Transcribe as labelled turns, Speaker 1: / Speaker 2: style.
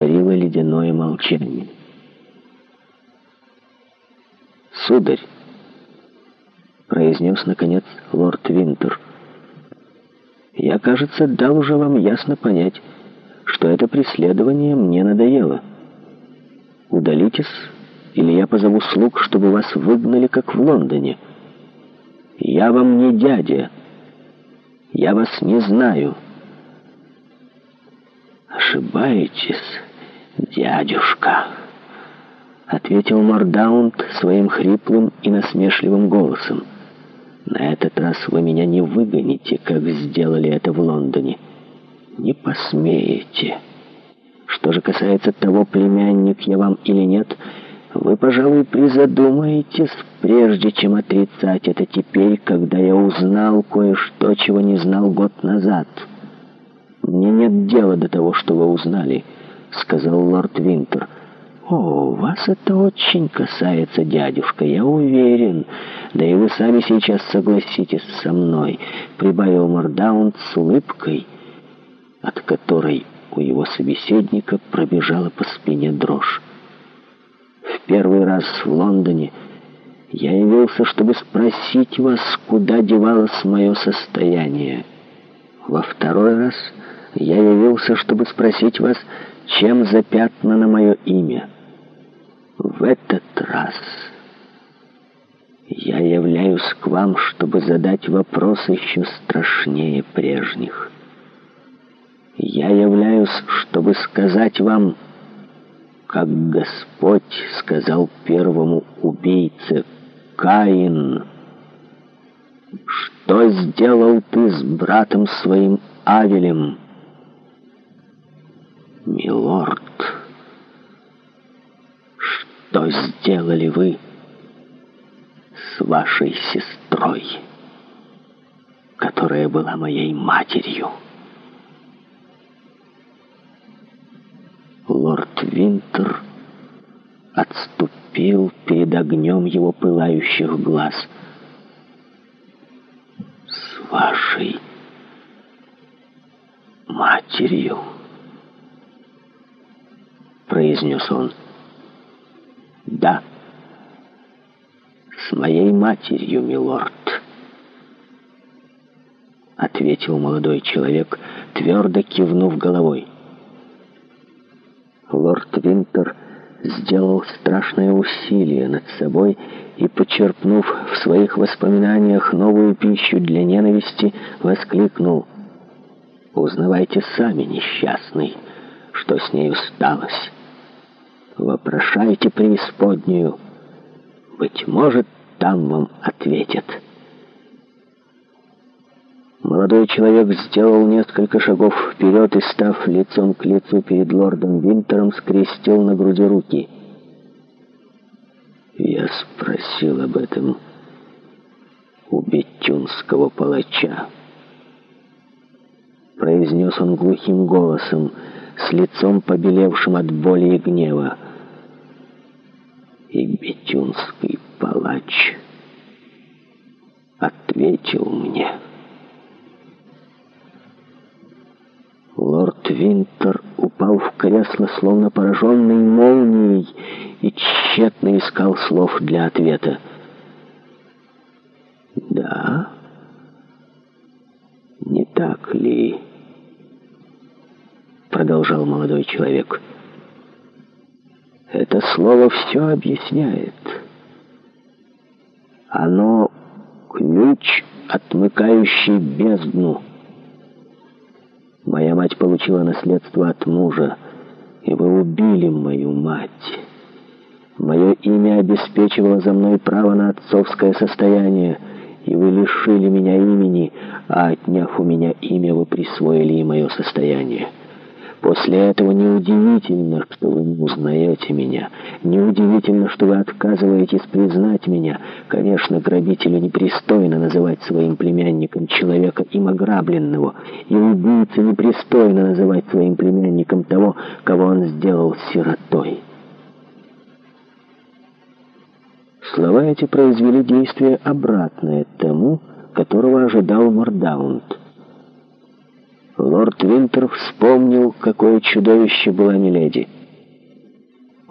Speaker 1: царило ледяное молчание. «Сударь!» — произнес, наконец, лорд Винтер. «Я, кажется, дал уже вам ясно понять, что это преследование мне надоело. Удалитесь, или я позову слуг, чтобы вас выгнали, как в Лондоне. Я вам не дядя. Я вас не знаю». «Ошибаетесь!» «Дядюшка!» — ответил Мордаунд своим хриплым и насмешливым голосом. «На этот раз вы меня не выгоните, как сделали это в Лондоне. Не посмеете. Что же касается того, племянник я вам или нет, вы, пожалуй, призадумаетесь, прежде чем отрицать это теперь, когда я узнал кое-что, чего не знал год назад. Мне нет дела до того, что вы узнали». — сказал лорд Винтер. «О, вас это очень касается, дядюшка, я уверен. Да и вы сами сейчас согласитесь со мной», — прибавил Мордаунд с улыбкой, от которой у его собеседника пробежала по спине дрожь. «В первый раз в Лондоне я явился, чтобы спросить вас, куда девалось мое состояние. Во второй раз...» Я явился, чтобы спросить вас, чем запятнано мое имя. В этот раз я являюсь к вам, чтобы задать вопрос еще страшнее прежних. Я являюсь, чтобы сказать вам, как Господь сказал первому убийце Каин, «Что сделал ты с братом своим Авелем?» «Милорд, что сделали вы с вашей сестрой, которая была моей матерью?» Лорд Винтер отступил перед огнем его пылающих глаз. «С вашей матерью?» произнес он. «Да, с моей матерью, милорд», — ответил молодой человек, твердо кивнув головой. Лорд Винтер сделал страшное усилие над собой и, почерпнув в своих воспоминаниях новую пищу для ненависти, воскликнул «Узнавайте сами, несчастный, что с нею сталось» вопрошайте преисподнюю. Быть может, там вам ответят. Молодой человек сделал несколько шагов вперед и, став лицом к лицу перед лордом Винтером, скрестил на груди руки. Я спросил об этом у бетюнского палача. Произнес он глухим голосом, с лицом побелевшим от боли и гнева и бетюнский палач ответил мне. Лорд Винтер упал в кресло, словно пораженный молнией, и тщетно искал слов для ответа. «Да? Не так ли?» — продолжал молодой человек. «Да?» Это слово все объясняет. Оно ключ, отмыкающий бездну. Моя мать получила наследство от мужа, и вы убили мою мать. Мое имя обеспечивало за мной право на отцовское состояние, и вы лишили меня имени, а отняв у меня имя, вы присвоили и мое состояние. После этого неудивительно, что вы не узнаете меня. Неудивительно, что вы отказываетесь признать меня. Конечно, грабителю непристойно называть своим племянником человека им ограбленного. И убийце непристойно называть своим племянником того, кого он сделал сиротой. Слова эти произвели действие обратное тому, которого ожидал Мордаунд. Лорд Винтер вспомнил, какое чудовище была Миледи.